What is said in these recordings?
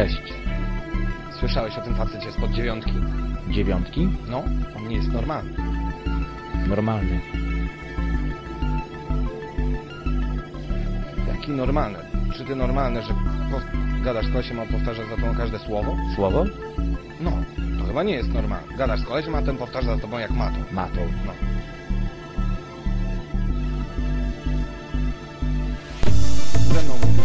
Cześć. Słyszałeś o tym facecie spod dziewiątki? Dziewiątki? No, on nie jest normalny. Normalny. Jaki normalny? Czy ty normalny, że po... gadasz z kolesiem, a on powtarza za tobą każde słowo? Słowo? No, to chyba nie jest normalne. Gadasz z kolesiem, a ten powtarza za tobą jak matą. Matą. No. Ze mną mógłby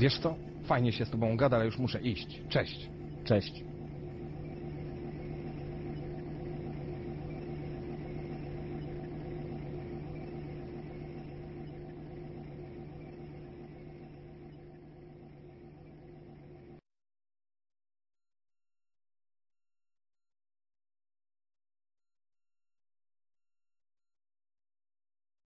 Wiesz co? Fajnie się z tobą gada, ale już muszę iść. Cześć. Cześć.